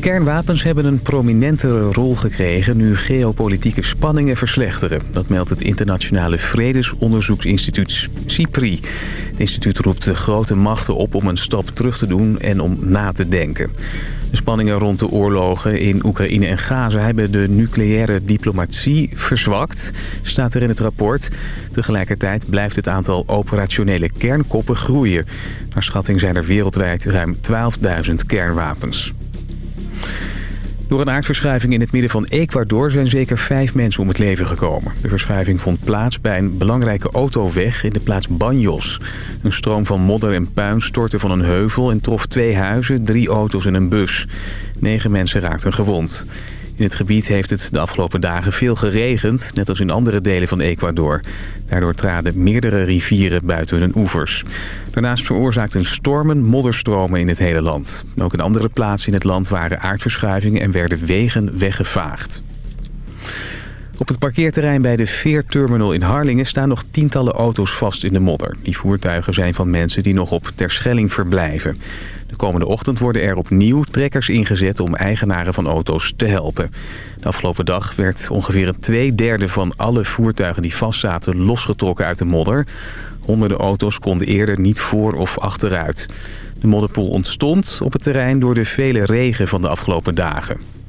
Kernwapens hebben een prominentere rol gekregen nu geopolitieke spanningen verslechteren. Dat meldt het internationale vredesonderzoeksinstituut CIPRI. Het instituut roept de grote machten op om een stap terug te doen en om na te denken. De spanningen rond de oorlogen in Oekraïne en Gaza hebben de nucleaire diplomatie verzwakt, staat er in het rapport. Tegelijkertijd blijft het aantal operationele kernkoppen groeien. Naar schatting zijn er wereldwijd ruim 12.000 kernwapens. Door een aardverschuiving in het midden van Ecuador zijn zeker vijf mensen om het leven gekomen. De verschuiving vond plaats bij een belangrijke autoweg in de plaats Banjos. Een stroom van modder en puin stortte van een heuvel en trof twee huizen, drie auto's en een bus. Negen mensen raakten gewond. In het gebied heeft het de afgelopen dagen veel geregend, net als in andere delen van Ecuador. Daardoor traden meerdere rivieren buiten hun oevers. Daarnaast veroorzaakten stormen modderstromen in het hele land. Ook in andere plaatsen in het land waren aardverschuivingen en werden wegen weggevaagd. Op het parkeerterrein bij de Veerterminal in Harlingen staan nog tientallen auto's vast in de modder. Die voertuigen zijn van mensen die nog op Terschelling verblijven. De komende ochtend worden er opnieuw trekkers ingezet om eigenaren van auto's te helpen. De afgelopen dag werd ongeveer een twee derde van alle voertuigen die vastzaten losgetrokken uit de modder. Honderden auto's konden eerder niet voor of achteruit. De modderpoel ontstond op het terrein door de vele regen van de afgelopen dagen.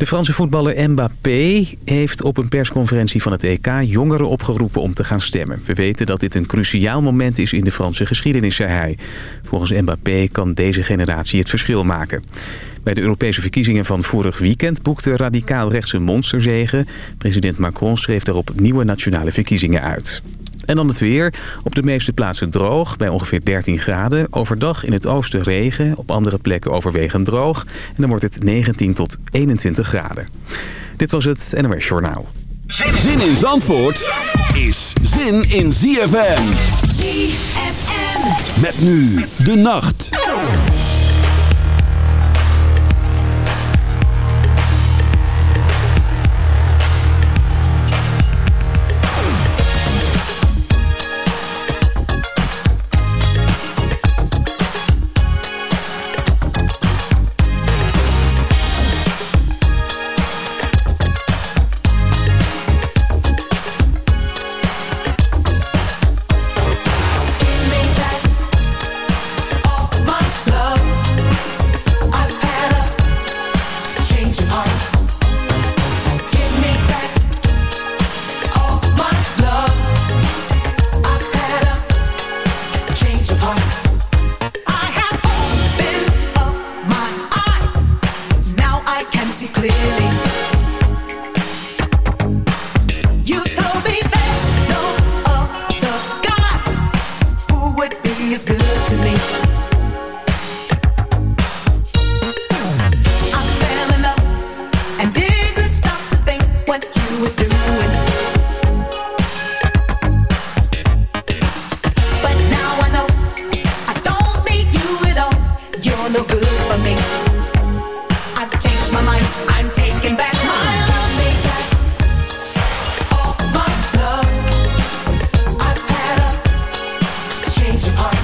De Franse voetballer Mbappé heeft op een persconferentie van het EK jongeren opgeroepen om te gaan stemmen. We weten dat dit een cruciaal moment is in de Franse geschiedenis, zei hij. Volgens Mbappé kan deze generatie het verschil maken. Bij de Europese verkiezingen van vorig weekend boekte radicaal rechtse monsterzegen. President Macron schreef daarop nieuwe nationale verkiezingen uit. En dan het weer. Op de meeste plaatsen droog, bij ongeveer 13 graden. Overdag in het oosten regen, op andere plekken overwegend droog. En dan wordt het 19 tot 21 graden. Dit was het NOS Journaal. Zin in Zandvoort is zin in ZFM. ZFM. Met nu de nacht. Party.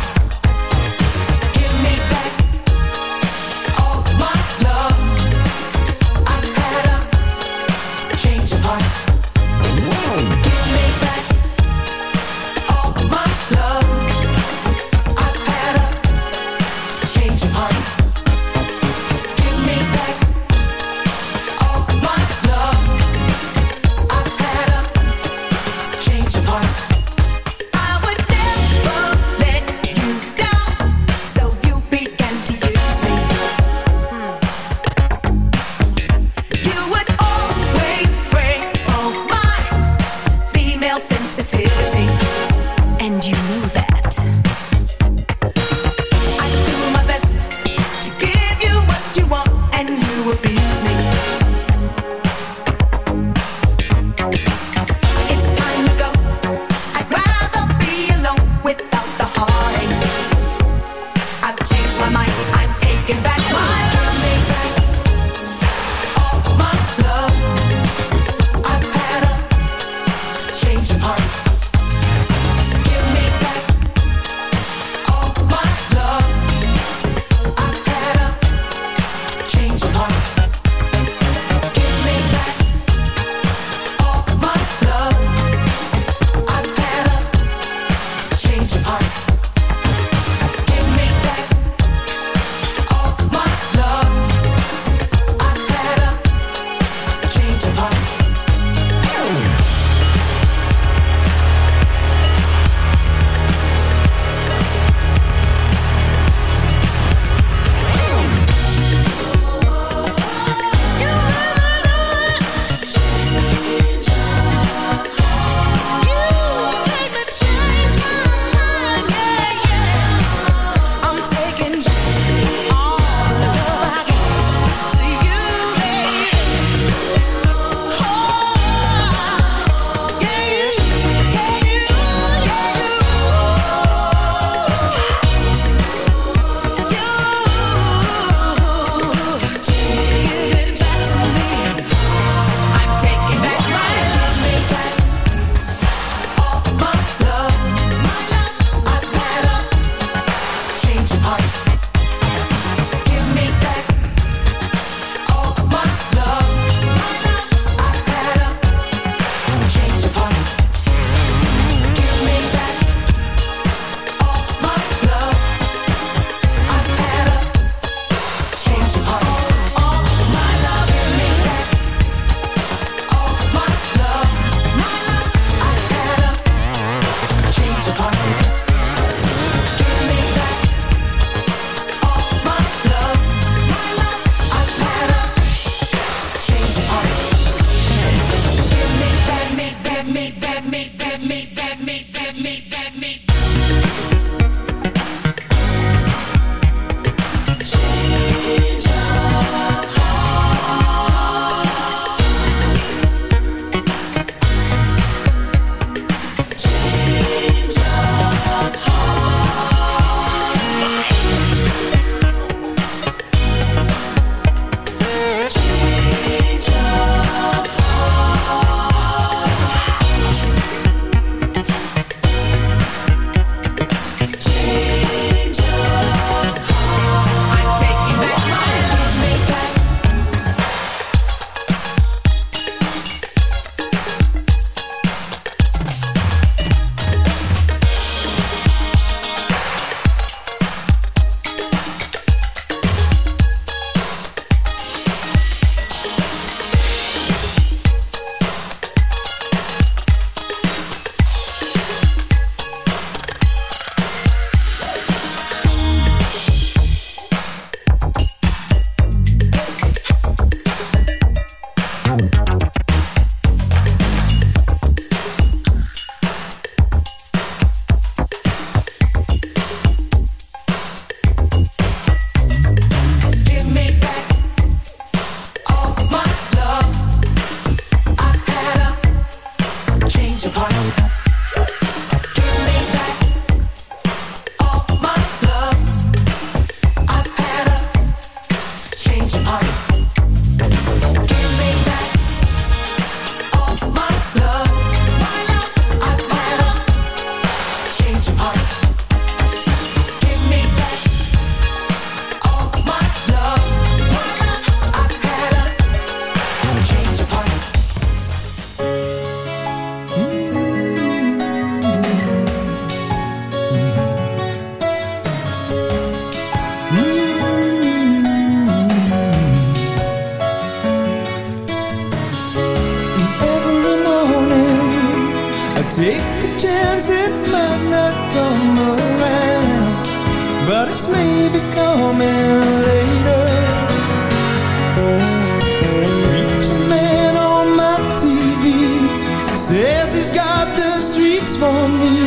for me.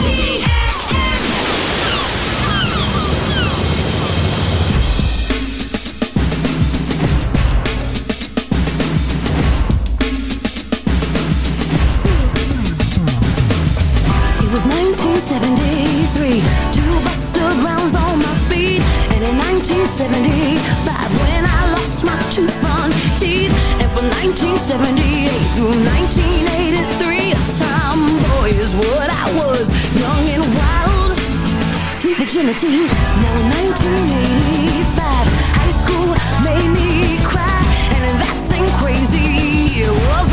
see. melody. Now 1985, high school made me cry, and that's ain't crazy. Whoa.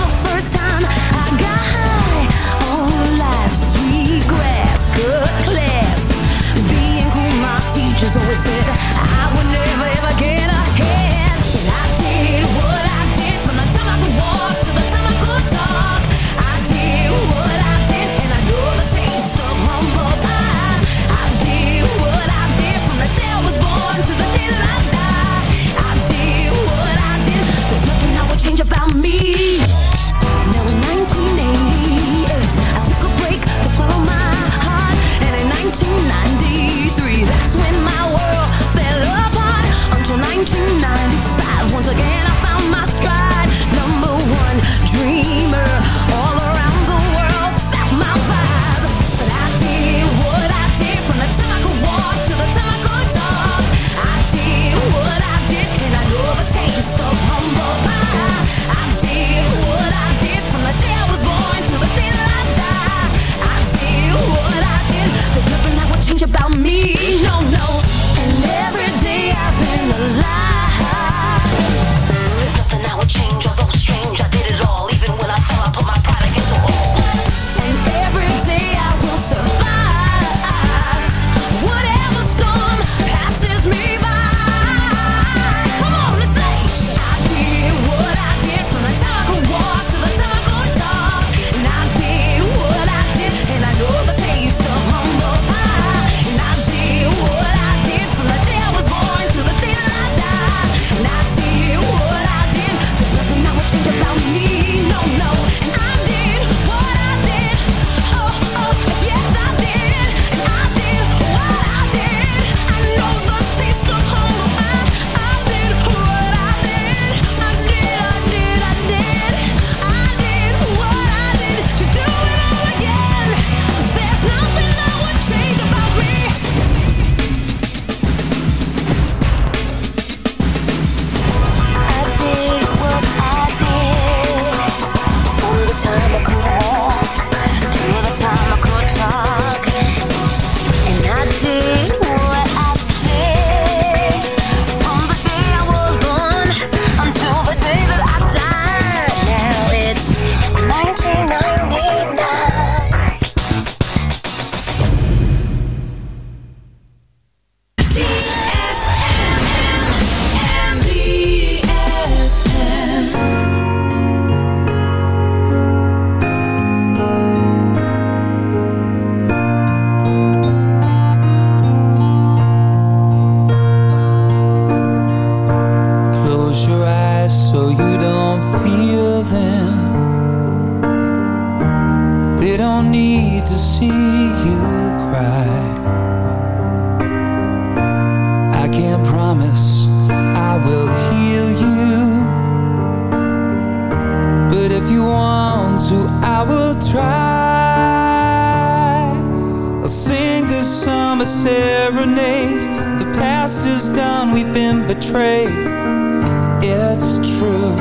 it's true.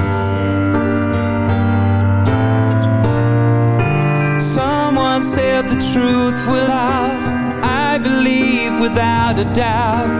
Someone said the truth will out I believe without a doubt.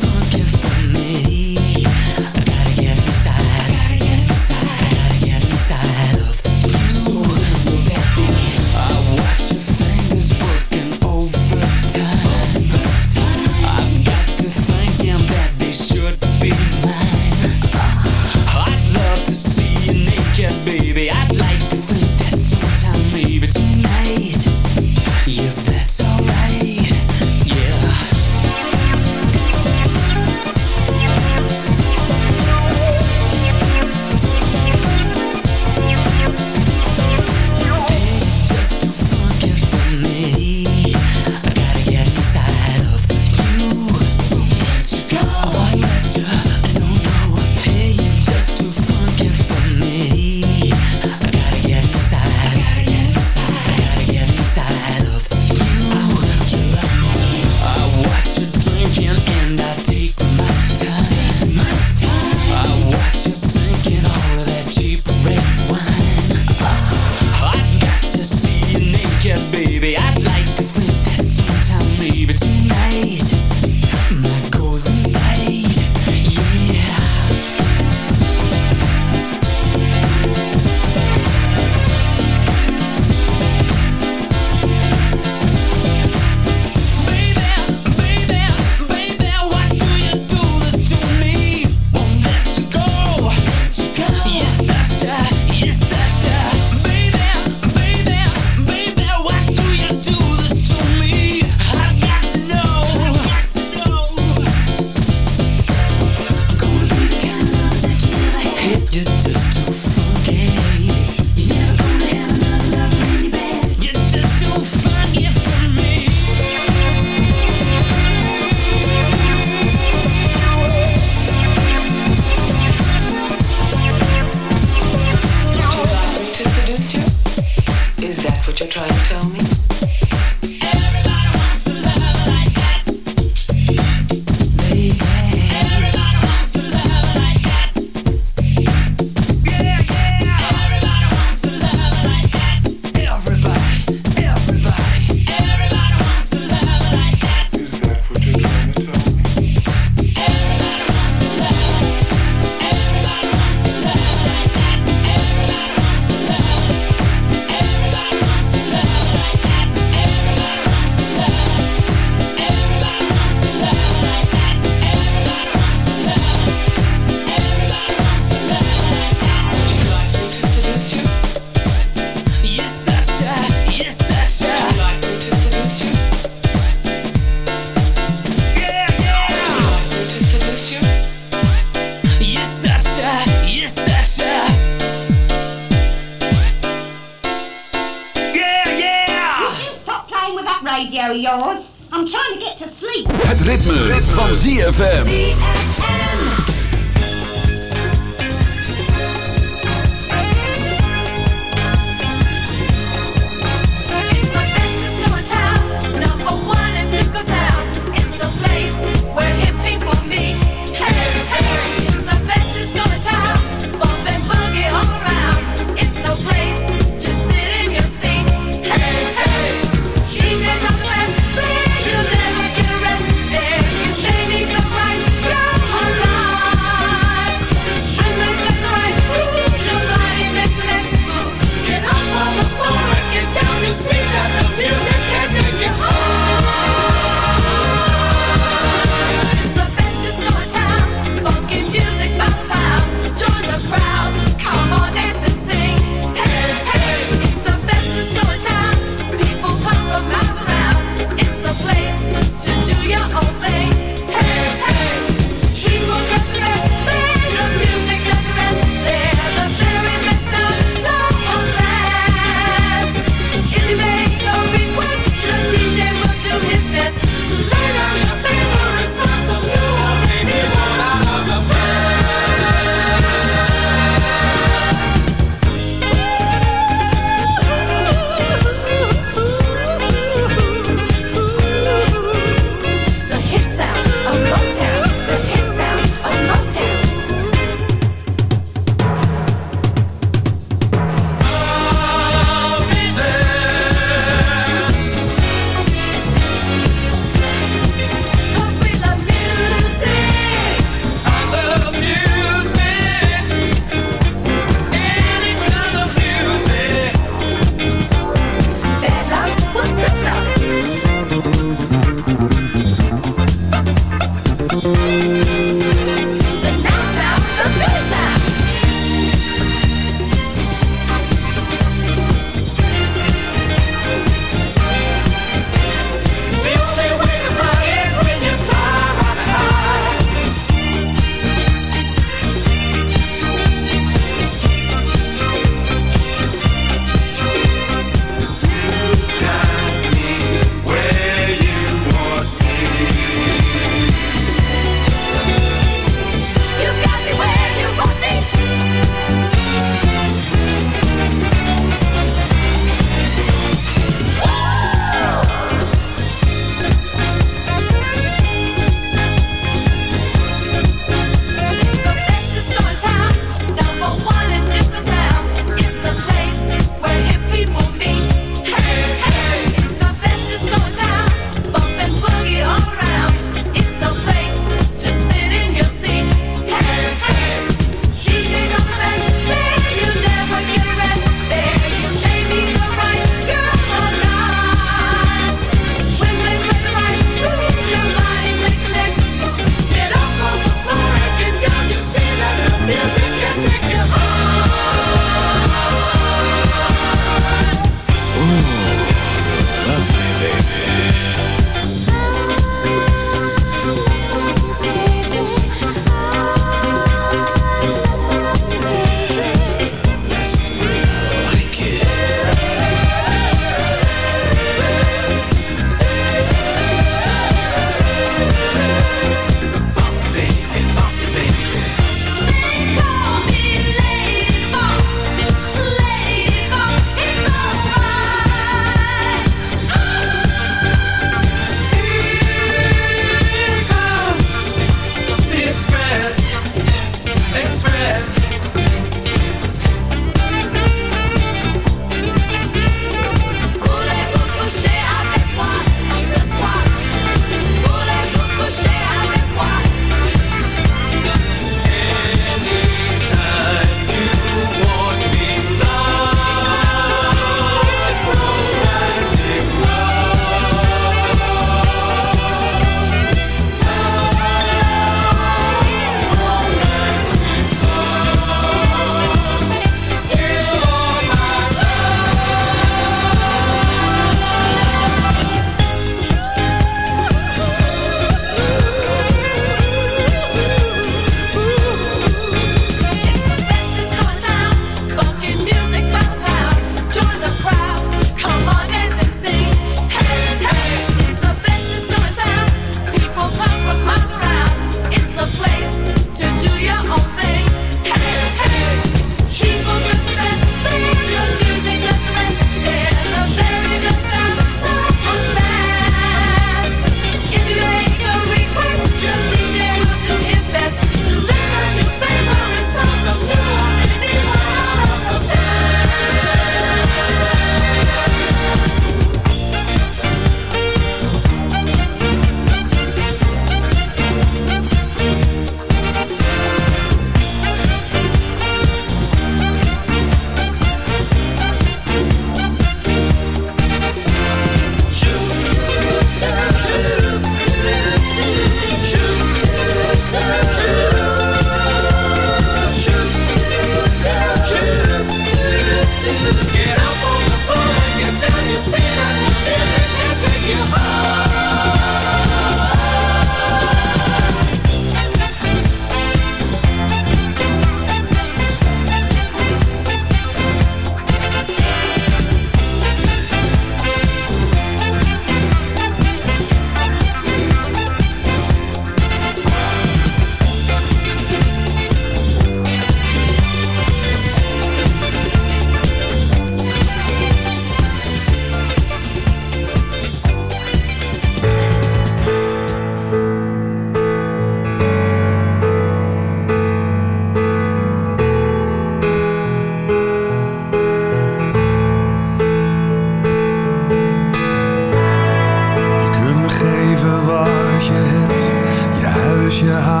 your heart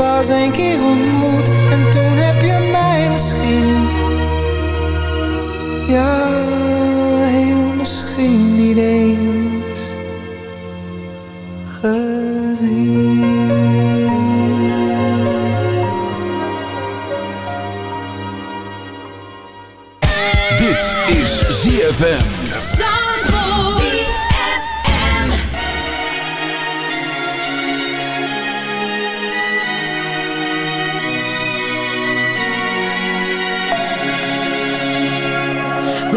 Pas een keer ontmoet en toen heb je mij misschien. Ja, heel misschien niet eens gezien. Dit is ZFM.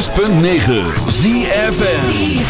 106.9 ZFM.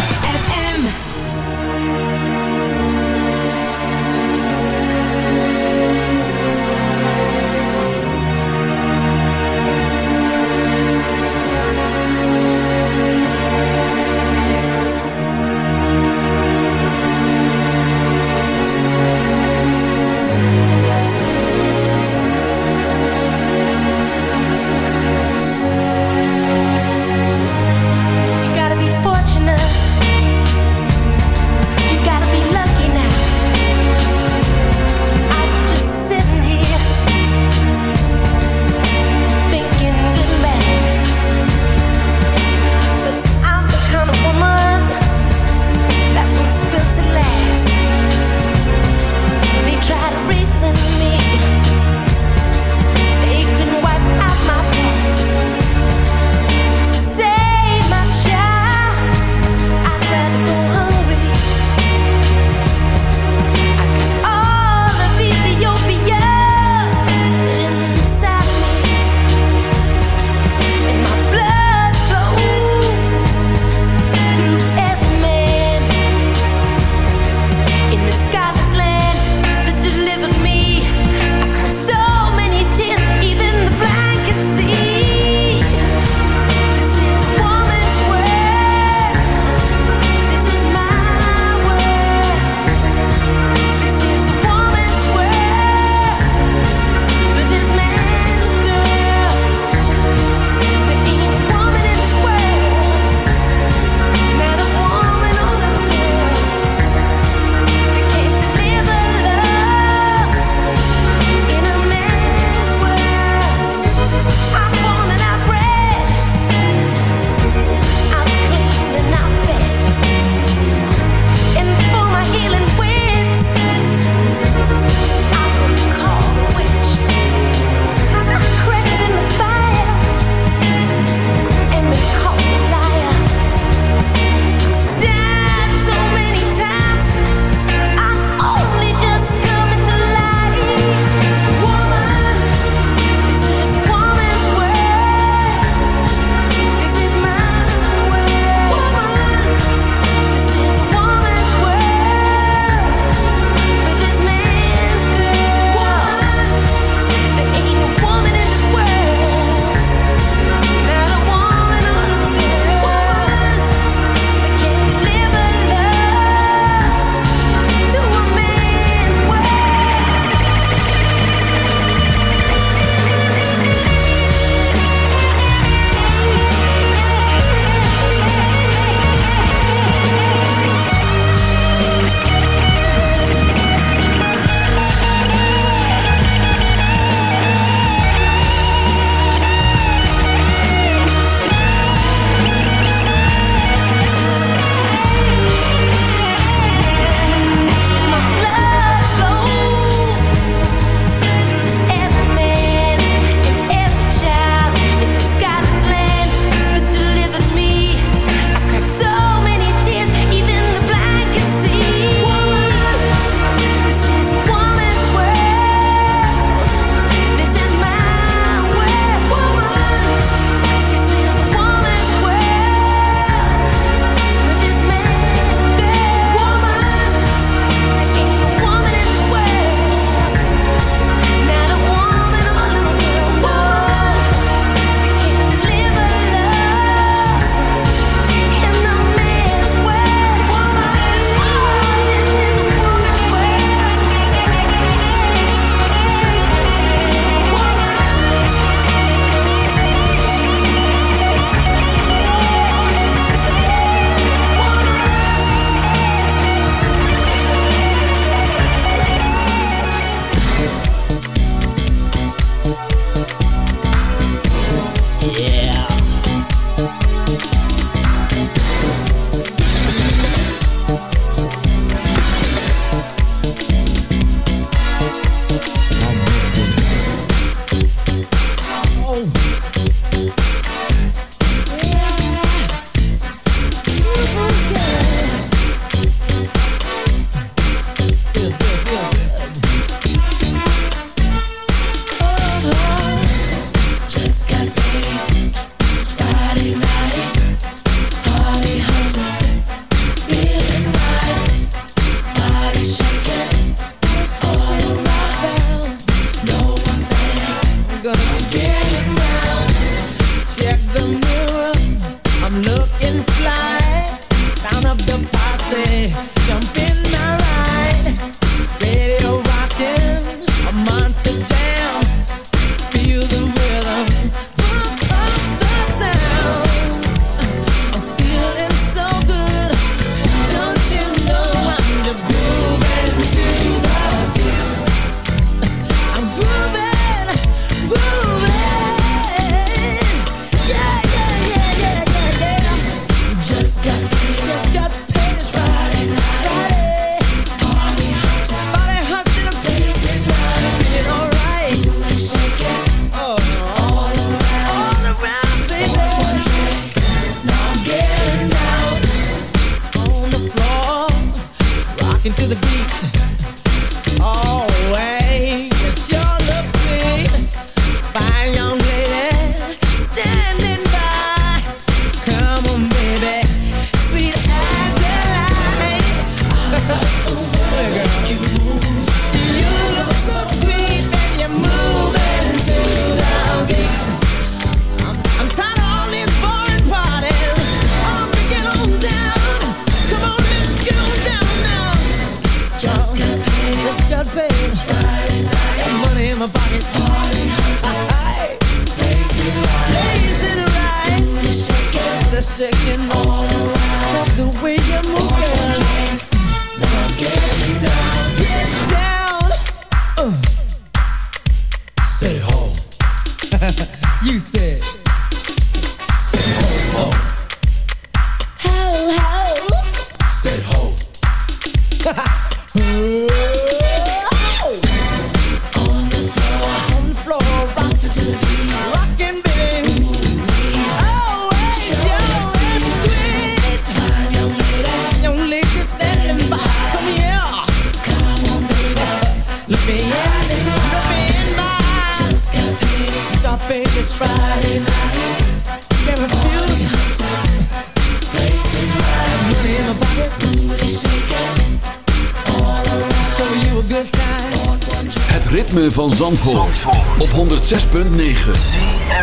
106.9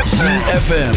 FM.